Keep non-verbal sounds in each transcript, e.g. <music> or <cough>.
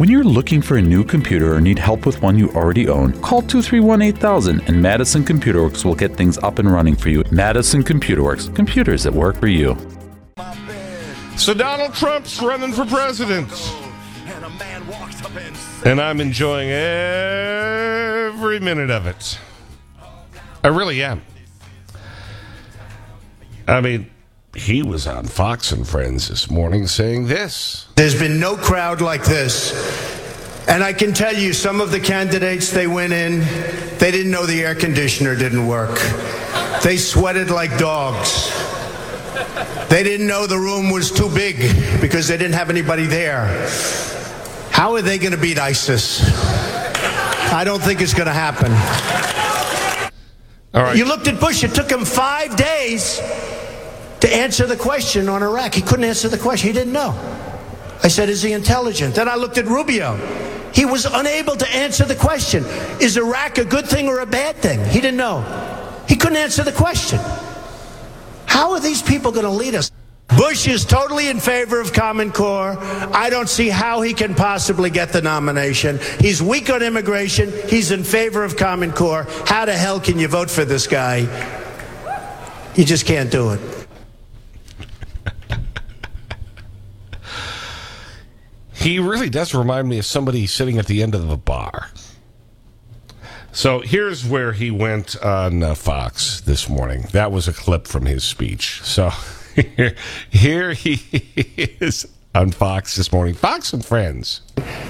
When you're looking for a new computer or need help with one you already own, call 231 8000 and Madison Computer Works will get things up and running for you. Madison Computer Works, computers that work for you. So Donald Trump's running for president. And I'm enjoying every minute of it. I really am. I mean, he was on Fox and Friends this morning saying this. There's been no crowd like this. And I can tell you, some of the candidates they went in, they didn't know the air conditioner didn't work. They sweated like dogs. They didn't know the room was too big because they didn't have anybody there. How are they going to beat ISIS? I don't think it's going to happen. All right. You looked at Bush, it took him five days to answer the question on Iraq. He couldn't answer the question, he didn't know. I said, Is he intelligent? Then I looked at Rubio. He was unable to answer the question Is Iraq a good thing or a bad thing? He didn't know. He couldn't answer the question. How are these people going to lead us? Bush is totally in favor of Common Core. I don't see how he can possibly get the nomination. He's weak on immigration. He's in favor of Common Core. How the hell can you vote for this guy? You just can't do it. He really does remind me of somebody sitting at the end of the bar. So here's where he went on uh, Fox this morning. That was a clip from his speech. So here, <laughs> here he <laughs> is on Fox this morning. Fox and Friends.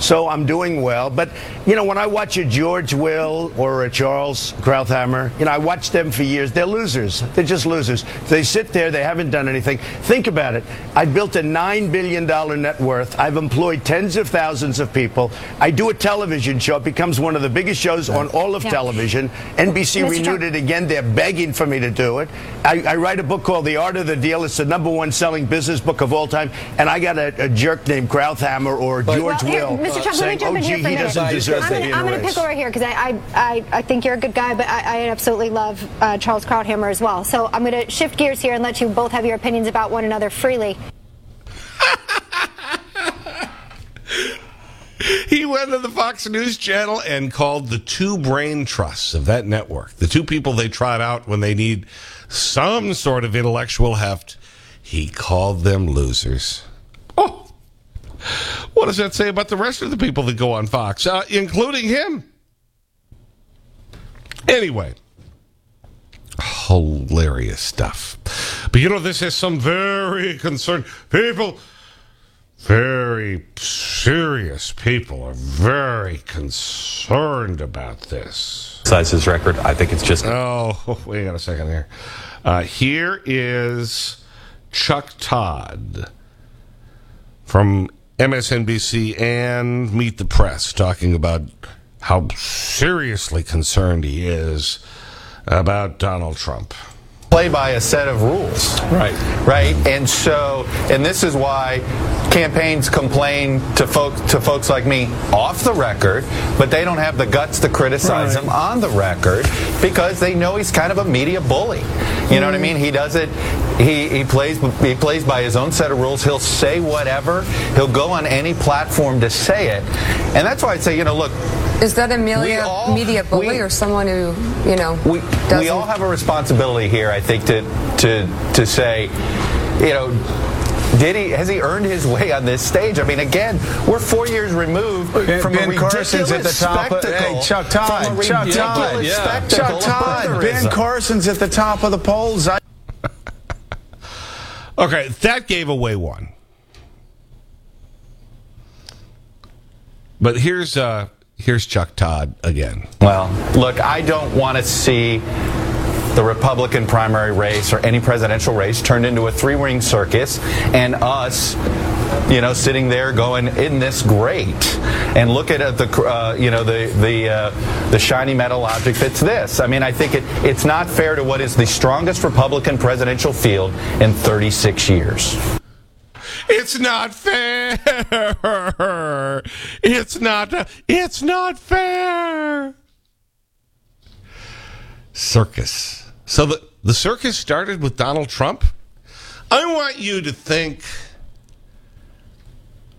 So I'm doing well. But, you know, when I watch a George Will or a Charles Krauthammer, you know, I watch them for years. They're losers. They're just losers. They sit there. They haven't done anything. Think about it. I built a $9 billion net worth. I've employed tens of thousands of people. I do a television show. It becomes one of the biggest shows on all of Yeah. television. NBC Mr. renewed it again. They're begging for me to do it. I, I write a book called The Art of the Deal. It's the number one selling business book of all time. And I got a, a jerk named Krauthammer or George Well, here, Will Mr. Trump, let me jump oh, in here gee, for a he minute. doesn't deserve I'm to gonna, in I'm gonna race. pick over here because I, I, I, I think you're a good guy, but I, I absolutely love uh, Charles Krauthammer as well. So I'm going to shift gears here and let you both have your opinions about one another freely. <laughs> He went to the Fox News channel and called the two brain trusts of that network, the two people they trot out when they need some sort of intellectual heft, he called them losers. What does that say about the rest of the people that go on Fox, uh, including him? Anyway, hilarious stuff. But you know, this has some very concerned people very serious people are very concerned about this. Besides his record, I think it's just Oh, <laughs> wait on a second here. Uh, here is Chuck Todd from MSNBC and Meet the Press talking about how seriously concerned he is about Donald Trump. Play by a set of rules. Right. Right? And so, and this is why campaigns complain to folk to folks like me off the record, but they don't have the guts to criticize him on the record because they know he's kind of a media bully. You know what I mm. mean? He does it he, he plays he plays by his own set of rules. He'll say whatever. He'll go on any platform to say it. And that's why I say, you know, look, Is that a media, all- media bully we- or someone who, you know, we, doesn't... we all have a responsibility here, I think, to to to say, you know, did he has he earned his way on this stage? I mean, again, we're four years removed Ben- from Ben a Carson's at the ridiculous top of- spectacle. hey, Chuck Todd, Chuck Todd, yeah. Chuck Todd, Ben. Carson's at the top of the polls. I <laughs> Okay, that gave away one. But here's uh here's Chuck Todd again. Well, look, I don't want to see the Republican primary race or any presidential race turned into a three-ring circus and us you know sitting there going isn't this great and look at uh, the uh, you know the the uh, the shiny metal object that's this i mean i think it, it's not fair to what is the strongest republican presidential field in 36 years It's not fair. It's not it's not fair. Circus. So the the circus started with Donald Trump. I want you to think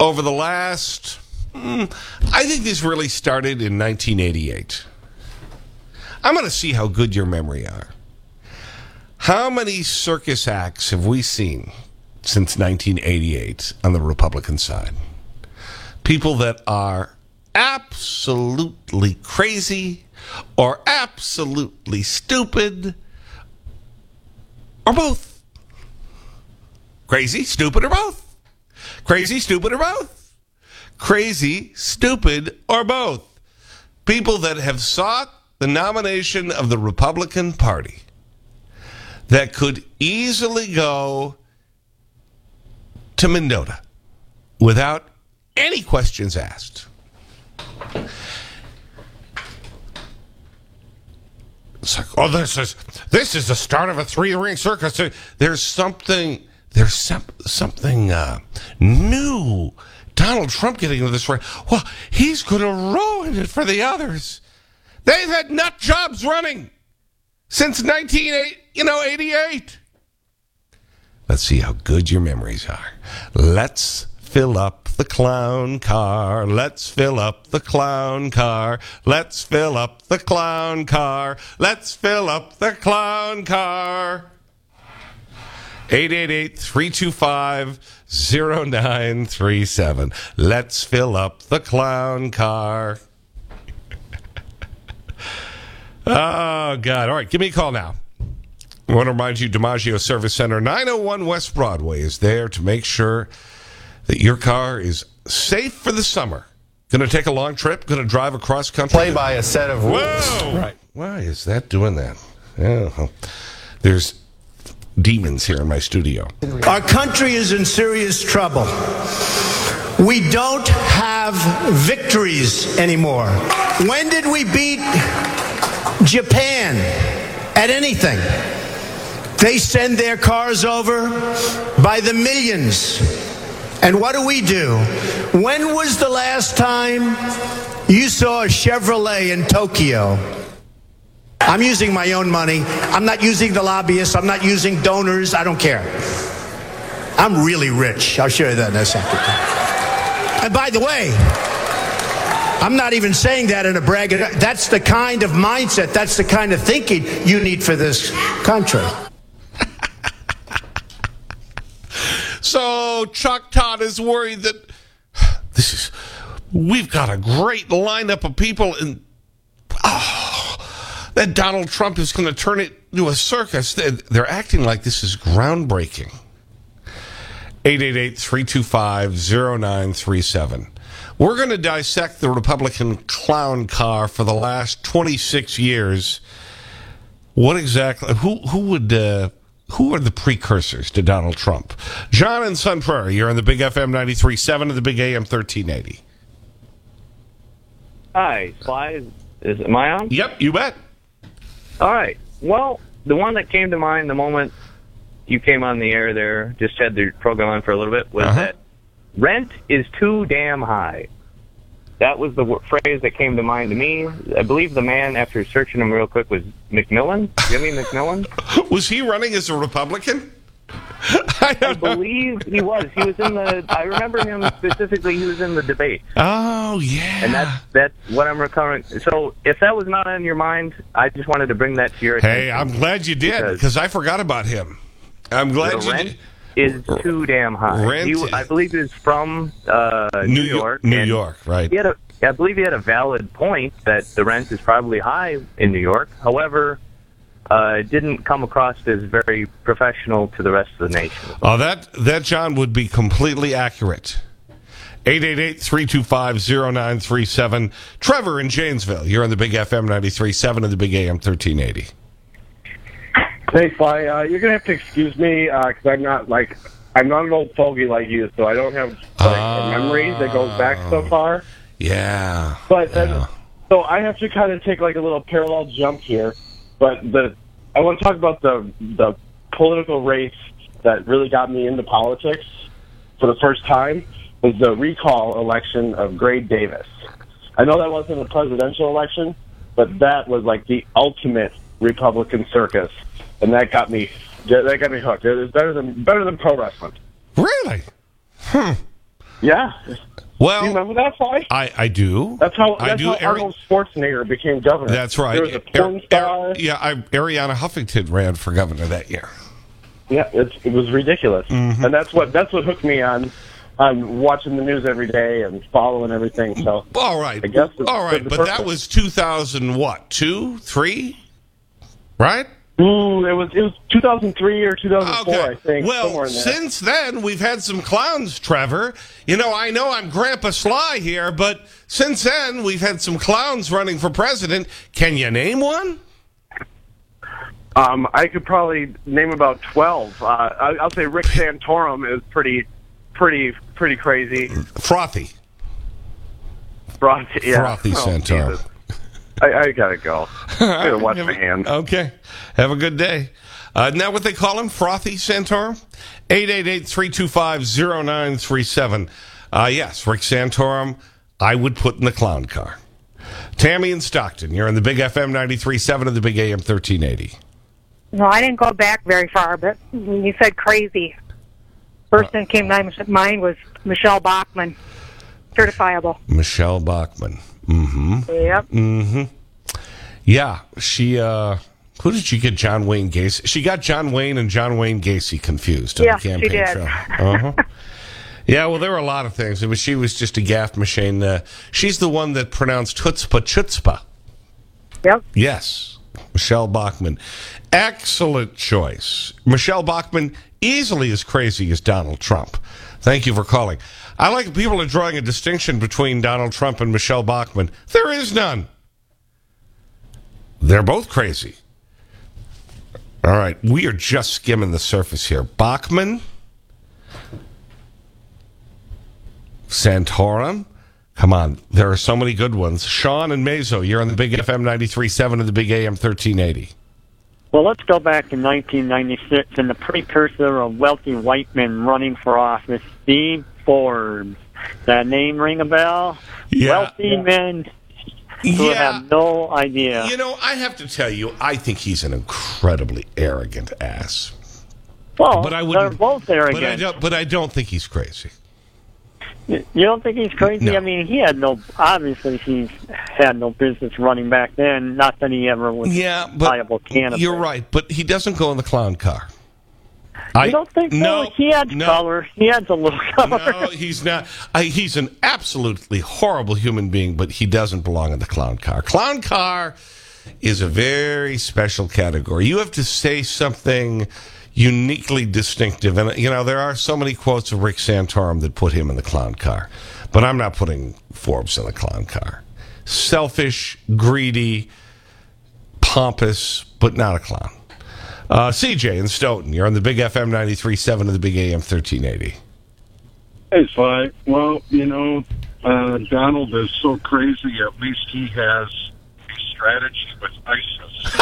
over the last Mm, I think this really started in 1988. I'm going to see how good your memory are. How many circus acts have we seen since 1988 on the Republican side? People that are absolutely crazy or absolutely stupid or both. Crazy, stupid, or both. Crazy, stupid, or both. Crazy, stupid, or both. People that have sought the nomination of the Republican Party that could easily go to Mendota without any questions asked. It's like, oh, this is this is the start of a three-ring circus. There's something there's some, something uh, new. Donald Trump getting into this race. Well, he's going to ruin it for the others. They've had nut jobs running since 1988, you know, 88. Let's see how good your memories are. Let's fill up the clown car. Let's fill up the clown car. Let's fill up the clown car. Let's fill up the clown car. 888-325-0937. Let's fill up the clown car. <laughs> oh, God. All right, give me a call now. I want to remind you, DiMaggio Service Center, 901 West Broadway is there to make sure that your car is safe for the summer. Going to take a long trip? Going to drive across country? Play by a set of rules. Whoa! Right. Why is that doing that? Yeah, there's demons here in my studio. Our country is in serious trouble. We don't have victories anymore. When did we beat Japan at anything? They send their cars over by the millions. And what do we do? When was the last time you saw a Chevrolet in Tokyo? I'm using my own money. I'm not using the lobbyists. I'm not using donors. I don't care. I'm really rich. I'll show you that in a second. And by the way, I'm not even saying that in a brag. That's the kind of mindset, that's the kind of thinking you need for this country. So Chuck Todd is worried that <sighs> this is, we've got a great lineup of people and oh, <sighs> that Donald Trump is going to turn it into a circus. They're, acting like this is groundbreaking. 888-325-0937. We're going to dissect the Republican clown car for the last 26 years. What exactly, who, who would, uh, who are the precursors to Donald Trump? John and Sun Prairie, you're on the Big FM 93.7 and the Big AM 1380. Hi, Sly. Is, is, am I on? Yep, you bet. All right. Well, the one that came to mind the moment you came on the air there, just had the program on for a little bit, was Uh-huh. that rent is too damn high. That was the w- phrase that came to mind to me. I believe the man, after searching him real quick, was McMillan, Jimmy McMillan. <laughs> Was he running as a Republican? <laughs> I believe he was. He was in the. I remember him specifically. He was in the debate, Oh, yeah. and that's that's what I'm recovering. So, if that was not on your mind, I just wanted to bring that to your attention. hey, I'm glad you did Because- because I forgot about him. I'm glad you rent did. Is too damn high. Rent He, I believe he was from uh, New, New York. New York, right. He had a, I believe he had a valid point that the rent is probably high in New York. However, uh, it didn't come across as very professional to the rest of the nation. Oh, that, that, John, would be completely accurate. 888-325-0937. Trevor in Janesville. You're on the Big FM 93.7 and the Big AM 1380. Hey, Sly. uh, you're gonna have to excuse me because I'm not like I'm not an old fogey like you, so I don't have like a memory that goes back so far. Yeah. But then, yeah. so I have to kind of take like a little parallel jump here. But the I want to talk about the the political race that really got me into politics for the first time was the recall election of Gray Davis. I know that wasn't a presidential election, but that was like the ultimate Republican circus, and that got me that got me hooked. It was better than better than pro wrestling. Really? Hmm. Yeah. Well, you remember that fight? I, I do. That's how, I do. how Arnold Schwarzenegger became governor. that's right. There was a porn star. Ar- yeah, I, Arianna Huffington ran for governor that year. Yeah, it's, it was ridiculous, Mm-hmm. and that's what that's what hooked me on on watching the news every day and following everything. So All right. I guess All right, but that was 2000 what? 2, 3? Right? Ooh, it was it was 2003 or 2004, I think. Well, there. since then, we've had some clowns, Trevor. You know, I know I'm Grandpa Sly here, but since then, we've had some clowns running for president. Can you name one? Um, I could probably name about 12. Uh, I, I'll say Rick Santorum is pretty, pretty, pretty crazy. Frothy. Frothy, yeah. Frothy Oh, Santorum. I, I gotta go. <laughs> I gotta wash my hands. Okay. Have a good day. Uh, isn't that what they call him? Frothy Santorum? 888-325-0937. Uh, yes, Rick Santorum, I would put in the clown car. Tammy in Stoughton, you're in the Big FM 93.7 of the Big AM 1380. No, I didn't go back very far, but you said crazy, first thing came to my mind was Michele Bachmann, certifiable. Michele Bachmann. Mm-hmm. Yep. Mm-hmm. Yeah, she, uh, who did she get John Wayne Gacy? She got John Wayne and John Wayne Gacy confused on Yeah, the campaign did. trail. Uh-huh. <laughs> yeah, well, there were a lot of things. It was, she was just a gaffe machine. Uh, she's the one that pronounced chutzpah chutzpah. Yep. Yes, Michele Bachmann. Excellent choice. Michele Bachmann, easily as crazy as Donald Trump. Thank you for calling. I like people are drawing a distinction between Donald Trump and Michele Bachmann. There is none. They're both crazy. All right, we are just skimming the surface here. Bachmann, Santorum. Come on, there are so many good ones. Sean and Mazo, you're on the Big FM 93.7 and the Big AM 1380. Well, let's go back to 1996 and the precursor of wealthy white men running for office, Steve Forbes. That name ring a bell? Yeah. Wealthy men who Yeah. have no idea. You know, I have to tell you, I think he's an incredibly arrogant ass. well, but I they're both But I arrogant. don't. But I don't think he's crazy. You don't think he's crazy? No. I mean, he had no. Obviously, he's had no business running back then. Not that he ever was Yeah, a but viable candidate. you're right. But he doesn't go in the clown car. I don't think so. no, he adds no. color. He adds a little color. No, he's not. I, he's an absolutely horrible human being, but he doesn't belong in the clown car. Clown car is a very special category. You have to say something uniquely distinctive. And, you know, there are so many quotes of Rick Santorum that put him in the clown car. But I'm not putting Forbes in the clown car. Selfish, greedy, pompous, but not a clown. Uh, CJ in Stoughton, you're on the Big FM 93.7 of the Big AM 1380. Hey, Sly. Well, you know, uh, Donald is so crazy. At least he has a strategy with ISIS.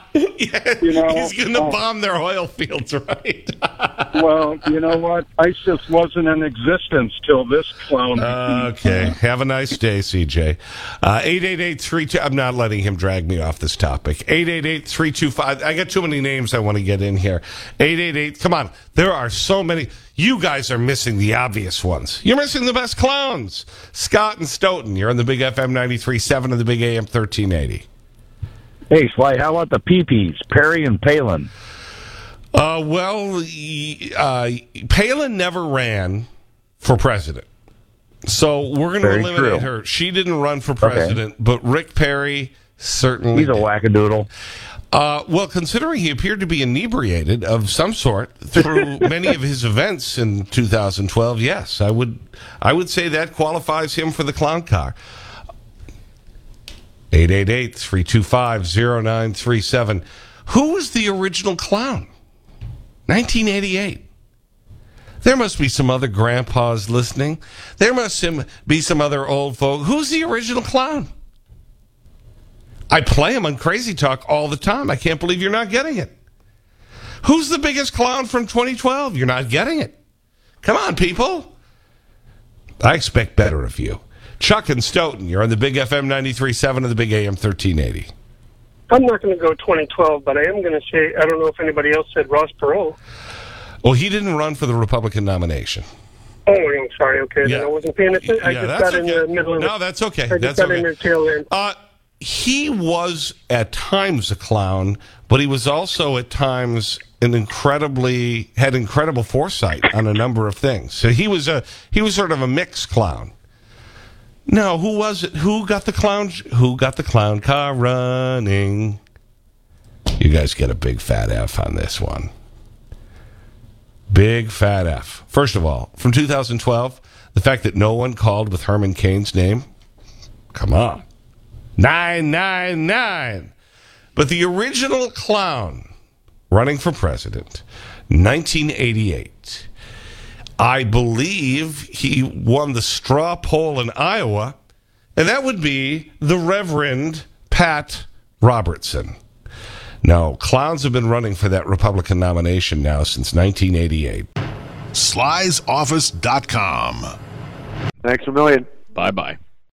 <laughs> <laughs> yeah, You know, he's going to uh, bomb their oil fields, <laughs> right? <laughs> well, you know what? ISIS wasn't in existence till this clown. okay. Have a nice day, CJ. Uh, 888 I'm not letting him drag me off this topic. 888 325. I got too many names I want to get in here. 888. Come on. There are so many. You guys are missing the obvious ones. You're missing the best clowns. Scott and Stoughton. You're on the Big FM 93.7 of the Big AM 1380. Hey, Sly, how about the peepees, Perry and Palin? Uh, well, uh, Palin never ran for president. So we're going to eliminate true. her. She didn't run for president, but Rick Perry certainly. He's a wackadoodle. Uh, well, considering he appeared to be inebriated of some sort through <laughs> many of his events in 2012, yes, I would, I would say that qualifies him for the clown car. 888-325-0937. Who was the original clown? 1988. There must be some other grandpas listening. There must be some other old folk. Who's the original clown? I play him on Crazy Talk all the time. I can't believe you're not getting it. Who's the biggest clown from 2012? You're not getting it. Come on, people. I expect better of you. Chuck and Stoughton, you're on the Big FM 93.7 and the Big AM 1380. I'm not going to go 2012, but I am going to say I don't know if anybody else said Ross Perot. Well, he didn't run for the Republican nomination. Oh, I'm sorry. Okay, then I wasn't paying attention. I Yeah, just that's got in the middle of No, that's okay. I just That's got okay. in the tail end. Uh, he was at times a clown, but he was also at times an incredibly had incredible foresight on a number of things. So he was a he was sort of a mixed clown. No, who was it? Who got the clown? Who got the clown car running? You guys get a big fat F on this one. Big fat F. First of all, from 2012, the fact that no one called with Herman Cain's name. Come on. 999. But the original clown running for president, 1988. I believe he won the straw poll in Iowa, and that would be the Reverend Pat Robertson. No, clowns have been running for that Republican nomination now since 1988. Sly'sOffice.com. Thanks a million. Bye bye.